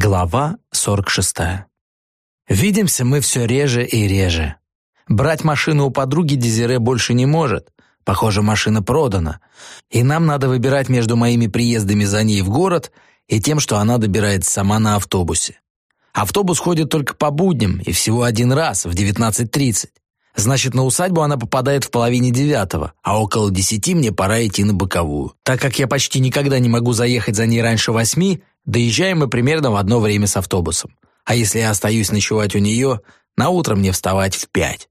Глава 46. Видимся мы все реже и реже. Брать машину у подруги Дезире больше не может. Похоже, машина продана. И нам надо выбирать между моими приездами за ней в город и тем, что она добирается сама на автобусе. Автобус ходит только по будням и всего один раз, в 19.30. Значит, на усадьбу она попадает в половине девятого, а около десяти мне пора идти на боковую. Так как я почти никогда не могу заехать за ней раньше восьми, доезжаем мы примерно в одно время с автобусом. А если я остаюсь ночевать у нее, на утро мне вставать в пять.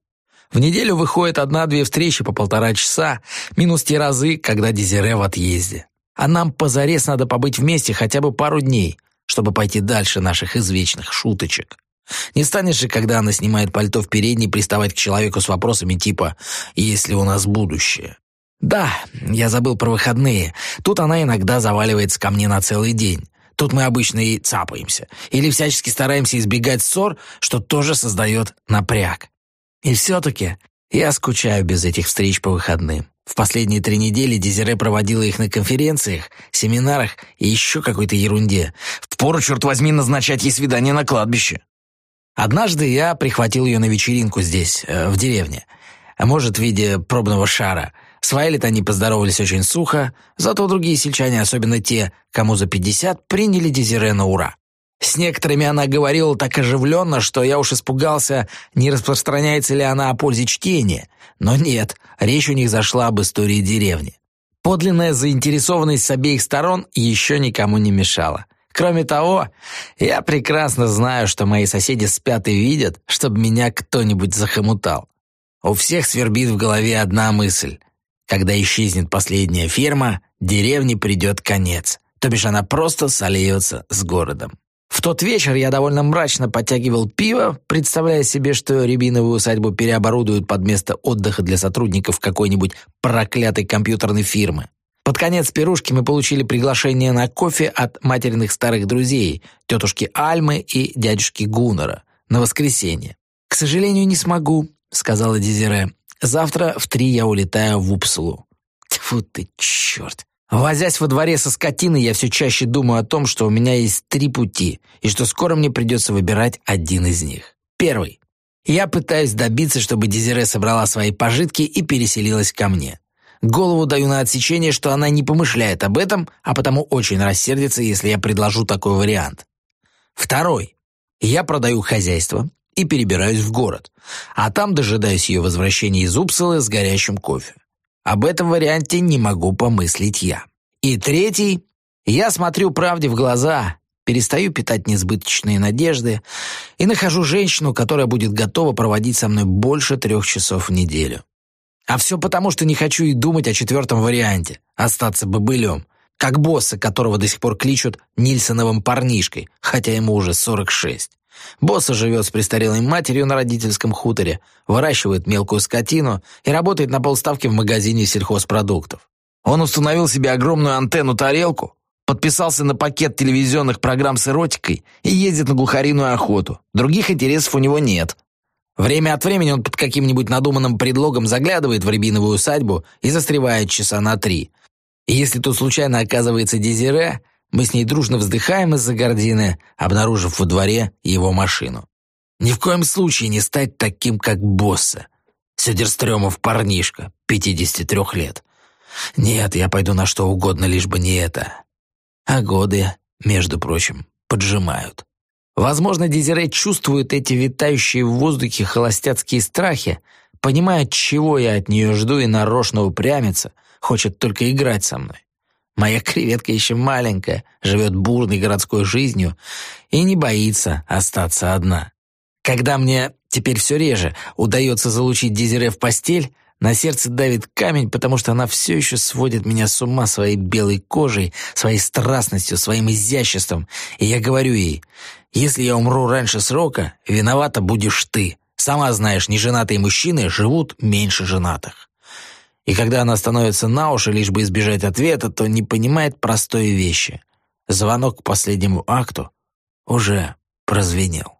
В неделю выходит одна-две встречи по полтора часа, минус те разы, когда Дезире в отъезде. А нам позарез надо побыть вместе хотя бы пару дней, чтобы пойти дальше наших извечных шуточек. Не станешь же, когда она снимает пальто в передней, приставать к человеку с вопросами типа «Есть ли у нас будущее?». Да, я забыл про выходные. Тут она иногда заваливается ко мне на целый день. Тут мы обычно и цапаемся. Или всячески стараемся избегать ссор, что тоже создает напряг. И все-таки я скучаю без этих встреч по выходным. В последние три недели Дезире проводила их на конференциях, семинарах и еще какой-то ерунде. Впору, черт возьми, назначать ей свидание на кладбище. Однажды я прихватил ее на вечеринку здесь, э, в деревне. Может, в виде пробного шара. С Вайлет они поздоровались очень сухо, зато другие сельчане, особенно те, кому за пятьдесят, приняли Дезире на ура. С некоторыми она говорила так оживленно, что я уж испугался, не распространяется ли она о пользе чтения. Но нет, речь у них зашла об истории деревни. Подлинная заинтересованность с обеих сторон еще никому не мешала. Кроме того, я прекрасно знаю, что мои соседи спят и видят, чтобы меня кто-нибудь захомутал. У всех свербит в голове одна мысль. Когда исчезнет последняя ферма, деревне придет конец. То бишь она просто сольется с городом. В тот вечер я довольно мрачно подтягивал пиво, представляя себе, что рябиновую усадьбу переоборудуют под место отдыха для сотрудников какой-нибудь проклятой компьютерной фирмы. Под конец пирушки мы получили приглашение на кофе от материных старых друзей, тетушки Альмы и дядюшки Гуннера, на воскресенье. «К сожалению, не смогу», — сказала Дезире. «Завтра в три я улетаю в Упсалу». Тьфу ты, черт. Возясь во дворе со скотиной, я все чаще думаю о том, что у меня есть три пути, и что скоро мне придется выбирать один из них. Первый. Я пытаюсь добиться, чтобы Дезире собрала свои пожитки и переселилась ко мне. Голову даю на отсечение, что она не помышляет об этом, а потому очень рассердится, если я предложу такой вариант. Второй. Я продаю хозяйство и перебираюсь в город, а там дожидаюсь ее возвращения из Упсалы с горячим кофе. Об этом варианте не могу помыслить я. И третий. Я смотрю правде в глаза, перестаю питать несбыточные надежды и нахожу женщину, которая будет готова проводить со мной больше трех часов в неделю. А все потому, что не хочу и думать о четвертом варианте — остаться бобылем, как босса, которого до сих пор кличут Нильсоновым парнишкой, хотя ему уже 46. Босса живет с престарелой матерью на родительском хуторе, выращивает мелкую скотину и работает на полставки в магазине сельхозпродуктов. Он установил себе огромную антенну-тарелку, подписался на пакет телевизионных программ с эротикой и ездит на глухариную охоту. Других интересов у него нет. Время от времени он под каким-нибудь надуманным предлогом заглядывает в рябиновую усадьбу и застревает часа на три. И если тут случайно оказывается Дезире, мы с ней дружно вздыхаем из-за гордины, обнаружив во дворе его машину. Ни в коем случае не стать таким, как босса. Сёдерстрёмов парнишка, 53 лет. Нет, я пойду на что угодно, лишь бы не это. А годы, между прочим, поджимают. Возможно, Дезире чувствует эти витающие в воздухе холостяцкие страхи, понимает, чего я от нее жду и нарочно упрямится, хочет только играть со мной. Моя креветка еще маленькая, живет бурной городской жизнью и не боится остаться одна. Когда мне теперь все реже удается залучить Дезире в постель, на сердце давит камень, потому что она все еще сводит меня с ума своей белой кожей, своей страстностью, своим изяществом. И я говорю ей, если я умру раньше срока, виновата будешь ты. Сама знаешь, неженатые мужчины живут меньше женатых. И когда она становится на уши, лишь бы избежать ответа, то не понимает простой вещи. Звонок к последнему акту уже прозвенел.